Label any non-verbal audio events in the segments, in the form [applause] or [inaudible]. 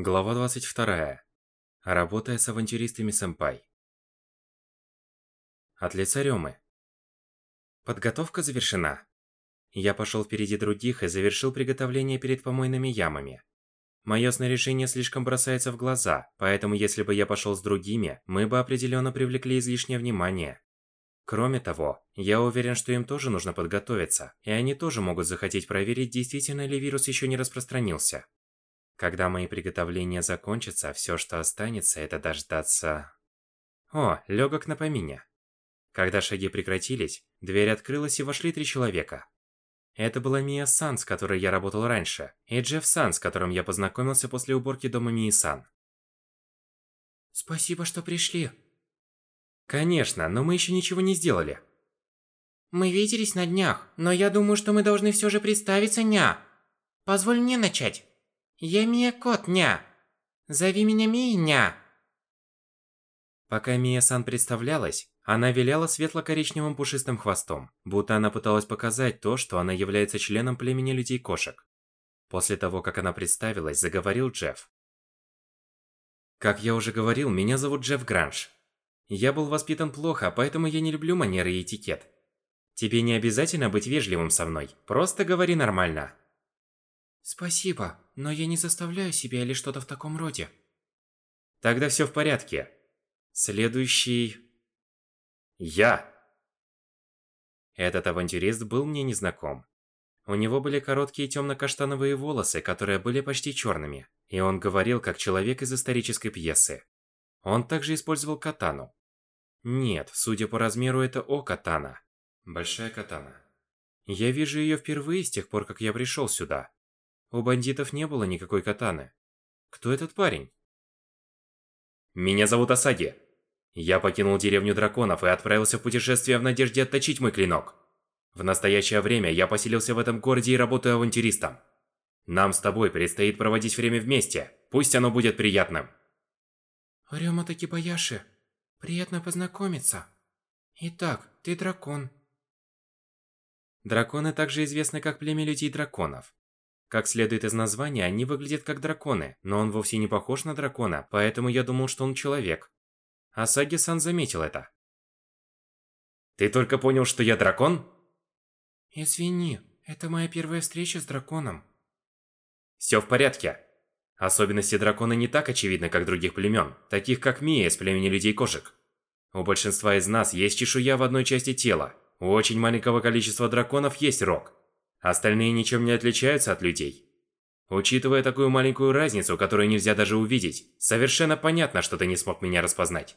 Глава 22. Работая с авантюристами сэмпай. От лица Рёмы. Подготовка завершена. Я пошел впереди других и завершил приготовление перед помойными ямами. Мое снаряжение слишком бросается в глаза, поэтому если бы я пошел с другими, мы бы определенно привлекли излишнее внимание. Кроме того, я уверен, что им тоже нужно подготовиться, и они тоже могут захотеть проверить, действительно ли вирус еще не распространился. Когда мои приготовления закончатся, все, что останется, это дождаться... О, легок на помине. Когда шаги прекратились, дверь открылась и вошли три человека. Это была Мия Сан, с которой я работал раньше, и Джефф Сан, с которым я познакомился после уборки дома Мии Сан. Спасибо, что пришли. Конечно, но мы еще ничего не сделали. Мы виделись на днях, но я думаю, что мы должны все же представиться, ня. Позволь мне начать. Я Мия Кот, ня. Зови меня Мия. Пока Мия-сан представлялась, она виляла светло-коричневым пушистым хвостом, будто она пыталась показать то, что она является членом племени людей-кошек. После того, как она представилась, заговорил Джефф. Как я уже говорил, меня зовут Джефф Гранж. Я был воспитан плохо, поэтому я не люблю манеры и этикет. Тебе не обязательно быть вежливым со мной, просто говори нормально. Спасибо, но я не заставляю себя или что-то в таком роде. Тогда все в порядке. Следующий... Я. Этот авантюрист был мне незнаком. У него были короткие темно-каштановые волосы, которые были почти черными, и он говорил как человек из исторической пьесы. Он также использовал катану. Нет, судя по размеру, это О-катана. Большая катана. Я вижу ее впервые с тех пор, как я пришел сюда. У бандитов не было никакой катаны. Кто этот парень? Меня зовут Асаги. Я покинул деревню драконов и отправился в путешествие в надежде отточить мой клинок. В настоящее время я поселился в этом городе и работаю авантюристом. Нам с тобой предстоит проводить время вместе. Пусть оно будет приятным. Рёма Такибаяши, приятно познакомиться. Итак, ты дракон. Драконы также известны как племя людей-драконов. Как следует из названия, они выглядят как драконы, но он вовсе не похож на дракона, поэтому я думал, что он человек. Асаги-сан заметил это. Ты только понял, что я дракон? Извини, это моя первая встреча с драконом. Все в порядке. Особенности дракона не так очевидны, как других племен, таких как Мия из племени людей-кошек. У большинства из нас есть чешуя в одной части тела. У очень маленького количества драконов есть рог. Остальные ничем не отличаются от людей. Учитывая такую маленькую разницу, которую нельзя даже увидеть, совершенно понятно, что ты не смог меня распознать.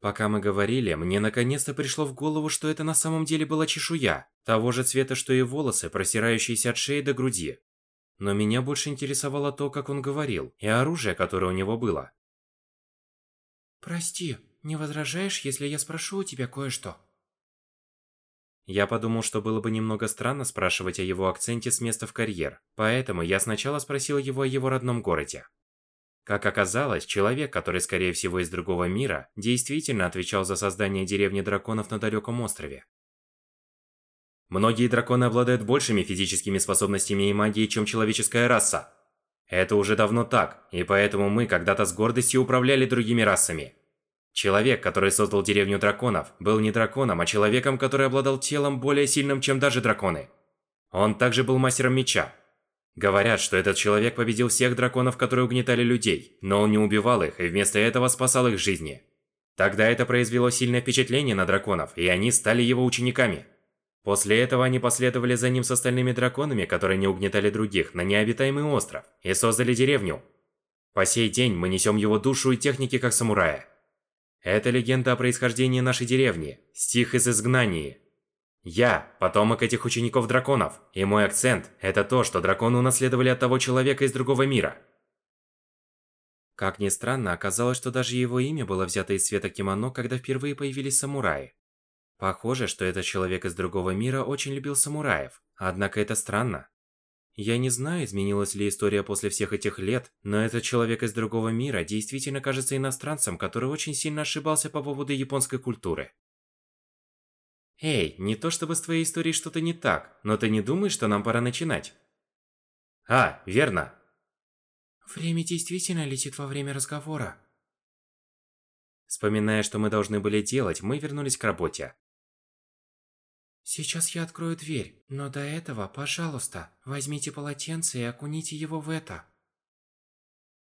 Пока мы говорили, мне наконец-то пришло в голову, что это на самом деле была чешуя, того же цвета, что и волосы, простирающиеся от шеи до груди. Но меня больше интересовало то, как он говорил, и оружие, которое у него было. Прости, не возражаешь, если я спрошу у тебя кое-что? Я подумал, что было бы немного странно спрашивать о его акценте с места в карьер, поэтому я сначала спросил его о его родном городе. Как оказалось, человек, который скорее всего из другого мира, действительно отвечал за создание деревни драконов на далеком острове. Многие драконы обладают большими физическими способностями и магией, чем человеческая раса. Это уже давно так, и поэтому мы когда-то с гордостью управляли другими расами. Человек, который создал деревню драконов, был не драконом, а человеком, который обладал телом более сильным, чем даже драконы. Он также был мастером меча. Говорят, что этот человек победил всех драконов, которые угнетали людей, но он не убивал их и вместо этого спасал их жизни. Тогда это произвело сильное впечатление на драконов, и они стали его учениками. После этого они последовали за ним с остальными драконами, которые не угнетали других, на необитаемый остров, и создали деревню. По сей день мы несем его душу и техники как самурая. Это легенда о происхождении нашей деревни, стих из изгнания. Я – потомок этих учеников-драконов, и мой акцент – это то, что драконы унаследовали от того человека из другого мира. Как ни странно, оказалось, что даже его имя было взято из цвета кимоно, когда впервые появились самураи. Похоже, что этот человек из другого мира очень любил самураев, однако это странно. Я не знаю, изменилась ли история после всех этих лет, но этот человек из другого мира действительно кажется иностранцем, который очень сильно ошибался по поводу японской культуры. Эй, не то чтобы с твоей историей что-то не так, но ты не думаешь, что нам пора начинать? А, верно. Время действительно летит во время разговора. Вспоминая, что мы должны были делать, мы вернулись к работе. Сейчас я открою дверь, но до этого, пожалуйста, возьмите полотенце и окуните его в это.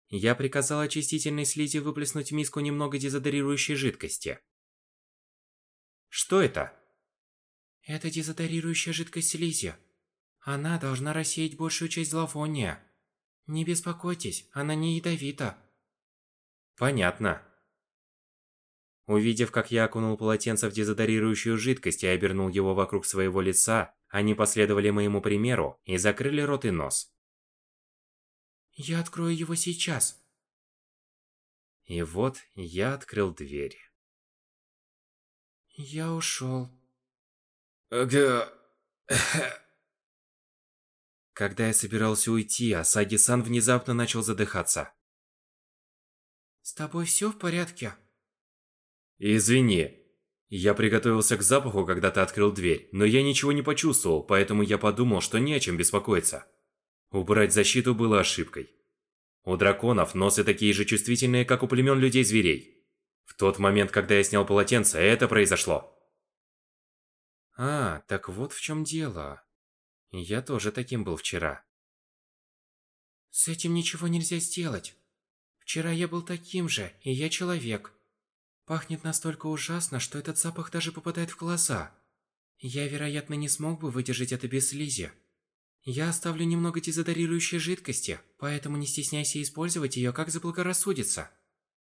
Я приказал очистительной слизи выплеснуть в миску немного дезодорирующей жидкости. Что это? Это дезодорирующая жидкость слизи. Она должна рассеять большую часть зловония. Не беспокойтесь, она не ядовита. Понятно. Увидев, как я окунул полотенце в дезодорирующую жидкость и обернул его вокруг своего лица, они последовали моему примеру и закрыли рот и нос. Я открою его сейчас. И вот я открыл дверь. Я ушел. Ага. [laughs] Когда я собирался уйти, Асаги-сан внезапно начал задыхаться. С тобой все в порядке? Извини. Я приготовился к запаху, когда ты открыл дверь, но я ничего не почувствовал, поэтому я подумал, что не о чем беспокоиться. Убрать защиту было ошибкой. У драконов носы такие же чувствительные, как у племен людей-зверей. В тот момент, когда я снял полотенце, это произошло. А, так вот в чем дело. Я тоже таким был вчера. С этим ничего нельзя сделать. Вчера я был таким же, и я человек. Пахнет настолько ужасно, что этот запах даже попадает в глаза. Я, вероятно, не смог бы выдержать это без слизи. Я оставлю немного дезодорирующей жидкости, поэтому не стесняйся использовать ее как заблагорассудится.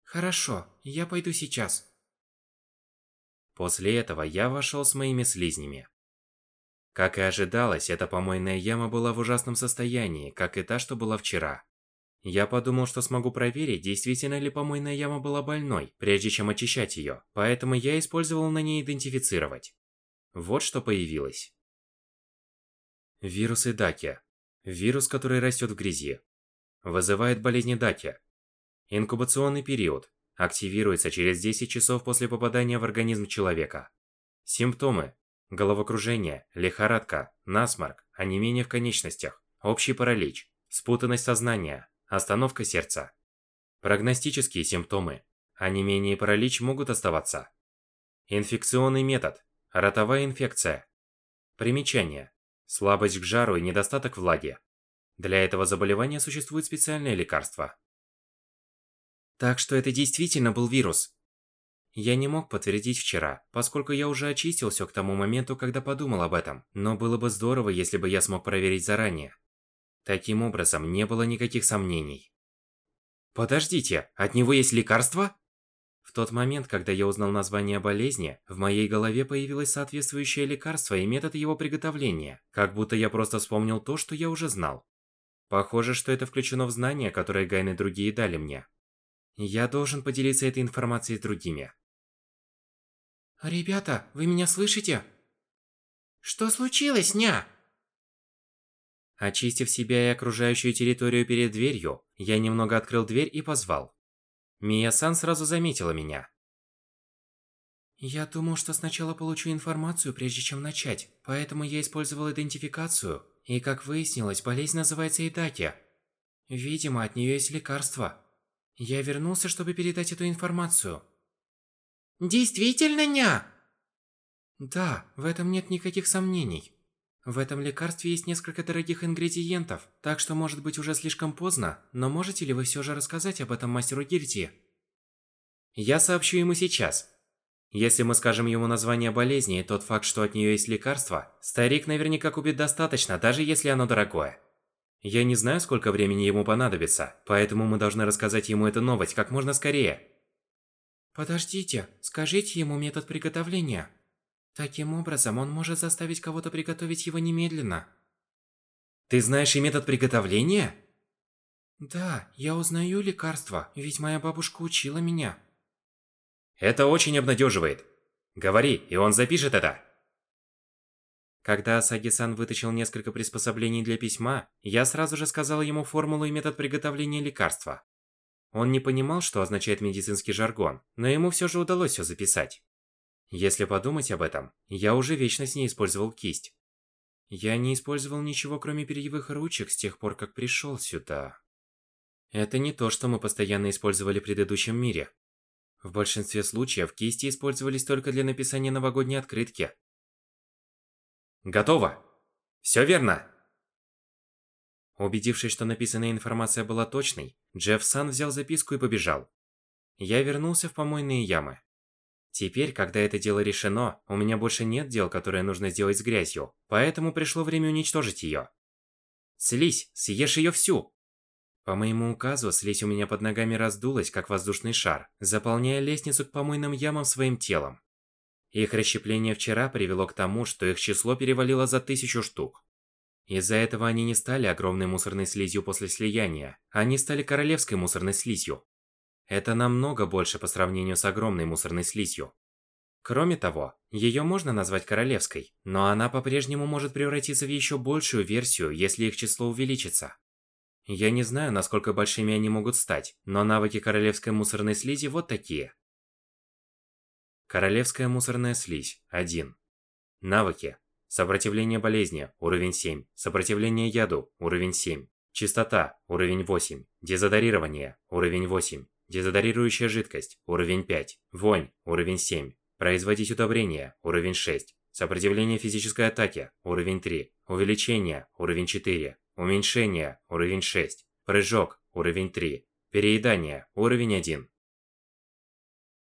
Хорошо, я пойду сейчас. После этого я вошел с моими слизнями. Как и ожидалось, эта помойная яма была в ужасном состоянии, как и та, что была вчера. Я подумал, что смогу проверить, действительно ли помойная яма была больной, прежде чем очищать ее, поэтому я использовал на ней идентифицировать. Вот что появилось. Вирусы Даки. Вирус, который растет в грязи. Вызывает болезни Даки. Инкубационный период. Активируется через 10 часов после попадания в организм человека. Симптомы. Головокружение, лихорадка, насморк, онемение в конечностях, общий паралич, спутанность сознания, Остановка сердца. Прогностические симптомы. Онемение и паралич могут оставаться. Инфекционный метод. Ротовая инфекция. Примечание. Слабость к жару и недостаток влаги. Для этого заболевания существует специальное лекарство. Так что это действительно был вирус. Я не мог подтвердить вчера, поскольку я уже очистил все к тому моменту, когда подумал об этом. Но было бы здорово, если бы я смог проверить заранее. Таким образом, не было никаких сомнений. Подождите, от него есть лекарство? В тот момент, когда я узнал название болезни, в моей голове появилось соответствующее лекарство и метод его приготовления, как будто я просто вспомнил то, что я уже знал. Похоже, что это включено в знания, которые Гайн и другие дали мне. Я должен поделиться этой информацией с другими. Ребята, вы меня слышите? Что случилось, ня? Очистив себя и окружающую территорию перед дверью, я немного открыл дверь и позвал. Мия-сан сразу заметила меня. Я думал, что сначала получу информацию, прежде чем начать, поэтому я использовал идентификацию, и как выяснилось, болезнь называется Идаки. Видимо, от нее есть лекарство. Я вернулся, чтобы передать эту информацию. Действительно, ня? Да, в этом нет никаких сомнений. В этом лекарстве есть несколько дорогих ингредиентов, так что может быть уже слишком поздно, но можете ли вы все же рассказать об этом мастеру Гильдии? Я сообщу ему сейчас. Если мы скажем ему название болезни и тот факт, что от нее есть лекарство, старик наверняка купит достаточно, даже если оно дорогое. Я не знаю, сколько времени ему понадобится, поэтому мы должны рассказать ему эту новость как можно скорее. Подождите, скажите ему метод приготовления. Таким образом, он может заставить кого-то приготовить его немедленно. Ты знаешь и метод приготовления? Да, я узнаю лекарства, ведь моя бабушка учила меня. Это очень обнадеживает. Говори, и он запишет это. Когда Асаги-сан вытащил несколько приспособлений для письма, я сразу же сказал ему формулу и метод приготовления лекарства. Он не понимал, что означает медицинский жаргон, но ему все же удалось все записать. Если подумать об этом, я уже вечно с ней использовал кисть. Я не использовал ничего, кроме перьевых ручек, с тех пор, как пришел сюда. Это не то, что мы постоянно использовали в предыдущем мире. В большинстве случаев кисти использовались только для написания новогодней открытки. Готово! Все верно! Убедившись, что написанная информация была точной, Джефф Сан взял записку и побежал. Я вернулся в помойные ямы. Теперь, когда это дело решено, у меня больше нет дел, которые нужно сделать с грязью, поэтому пришло время уничтожить ее. Слизь, съешь ее всю! По моему указу, слизь у меня под ногами раздулась, как воздушный шар, заполняя лестницу к помойным ямам своим телом. Их расщепление вчера привело к тому, что их число перевалило за тысячу штук. Из-за этого они не стали огромной мусорной слизью после слияния, они стали королевской мусорной слизью. Это намного больше по сравнению с огромной мусорной слизью. Кроме того, ее можно назвать королевской, но она по-прежнему может превратиться в еще большую версию, если их число увеличится. Я не знаю, насколько большими они могут стать, но навыки королевской мусорной слизи вот такие. Королевская мусорная слизь – 1. Навыки. Сопротивление болезни – уровень 7. Сопротивление яду – уровень 7. Чистота – уровень 8. Дезодорирование – уровень 8. Дезодорирующая жидкость – уровень 5. Вонь – уровень 7. Производить удобрения – уровень 6. Сопротивление физической атаке – уровень 3. Увеличение – уровень 4. Уменьшение – уровень 6. Прыжок – уровень 3. Переедание – уровень 1.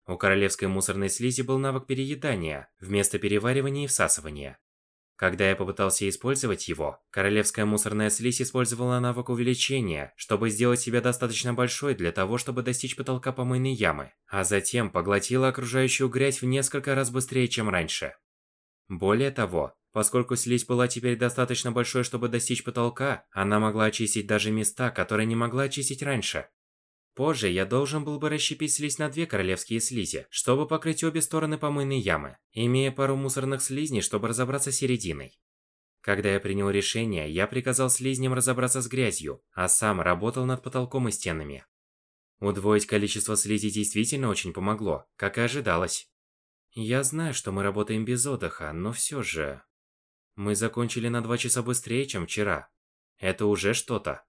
У королевской мусорной слизи был навык переедания, вместо переваривания и всасывания. Когда я попытался использовать его, королевская мусорная слизь использовала навык увеличения, чтобы сделать себя достаточно большой для того, чтобы достичь потолка помойной ямы, а затем поглотила окружающую грязь в несколько раз быстрее, чем раньше. Более того, поскольку слизь была теперь достаточно большой, чтобы достичь потолка, она могла очистить даже места, которые не могла очистить раньше. Позже я должен был бы расщепить слизь на две королевские слизи, чтобы покрыть обе стороны помойной ямы, имея пару мусорных слизней, чтобы разобраться с серединой. Когда я принял решение, я приказал слизням разобраться с грязью, а сам работал над потолком и стенами. Удвоить количество слизи действительно очень помогло, как и ожидалось. Я знаю, что мы работаем без отдыха, но все же... Мы закончили на два часа быстрее, чем вчера. Это уже что-то.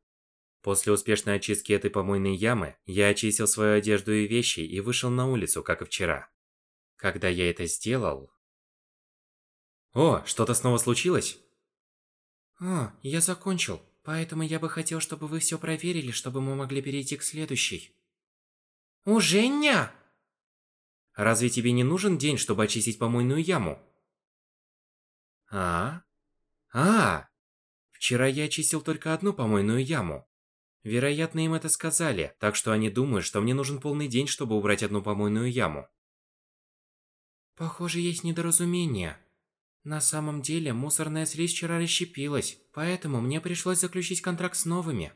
После успешной очистки этой помойной ямы, я очистил свою одежду и вещи и вышел на улицу, как и вчера. Когда я это сделал... О, что-то снова случилось? О, я закончил. Поэтому я бы хотел, чтобы вы все проверили, чтобы мы могли перейти к следующей. Уже ня? Разве тебе не нужен день, чтобы очистить помойную яму? А? А! Вчера я очистил только одну помойную яму. Вероятно, им это сказали, так что они думают, что мне нужен полный день, чтобы убрать одну помойную яму. Похоже, есть недоразумение. На самом деле, мусорная слизь вчера расщепилась, поэтому мне пришлось заключить контракт с новыми.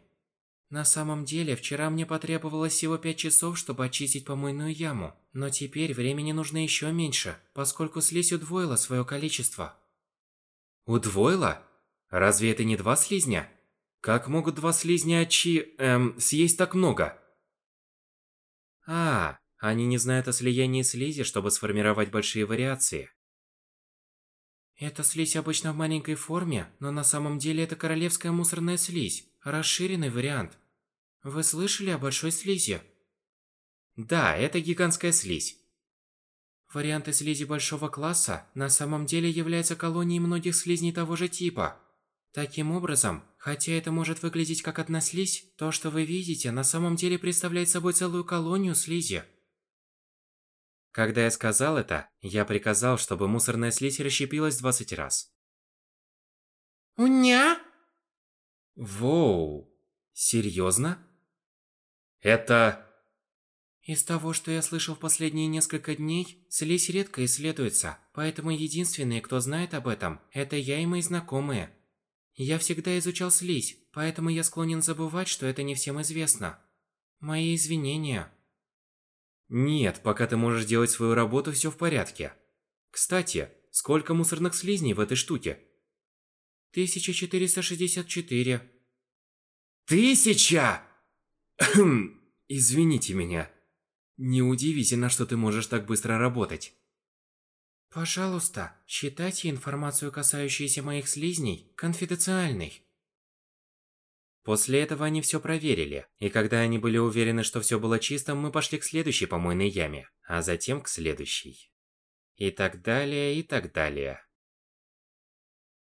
На самом деле, вчера мне потребовалось всего 5 часов, чтобы очистить помойную яму, но теперь времени нужно еще меньше, поскольку слизь удвоила свое количество. Удвоила? Разве это не два слизня? Как могут два слизня эм, съесть так много? А, они не знают о слиянии слизи, чтобы сформировать большие вариации. Эта слизь обычно в маленькой форме, но на самом деле это королевская мусорная слизь, расширенный вариант. Вы слышали о большой слизи? Да, это гигантская слизь. Варианты слизи большого класса на самом деле являются колонией многих слизней того же типа. Таким образом, хотя это может выглядеть как одна слизь, то, что вы видите, на самом деле представляет собой целую колонию слизи. Когда я сказал это, я приказал, чтобы мусорная слизь расщепилась 20 раз. Уня? Воу. Серьезно? Это... Из того, что я слышал в последние несколько дней, слизь редко исследуется, поэтому единственные, кто знает об этом, это я и мои знакомые. Я всегда изучал слизь, поэтому я склонен забывать, что это не всем известно. Мои извинения. Нет, пока ты можешь делать свою работу, все в порядке. Кстати, сколько мусорных слизней в этой штуке? 1464. Тысяча! Извините меня. Неудивительно, что ты можешь так быстро работать. Пожалуйста, считайте информацию, касающуюся моих слизней, конфиденциальной. После этого они все проверили, и когда они были уверены, что все было чисто, мы пошли к следующей помойной яме, а затем к следующей. И так далее, и так далее.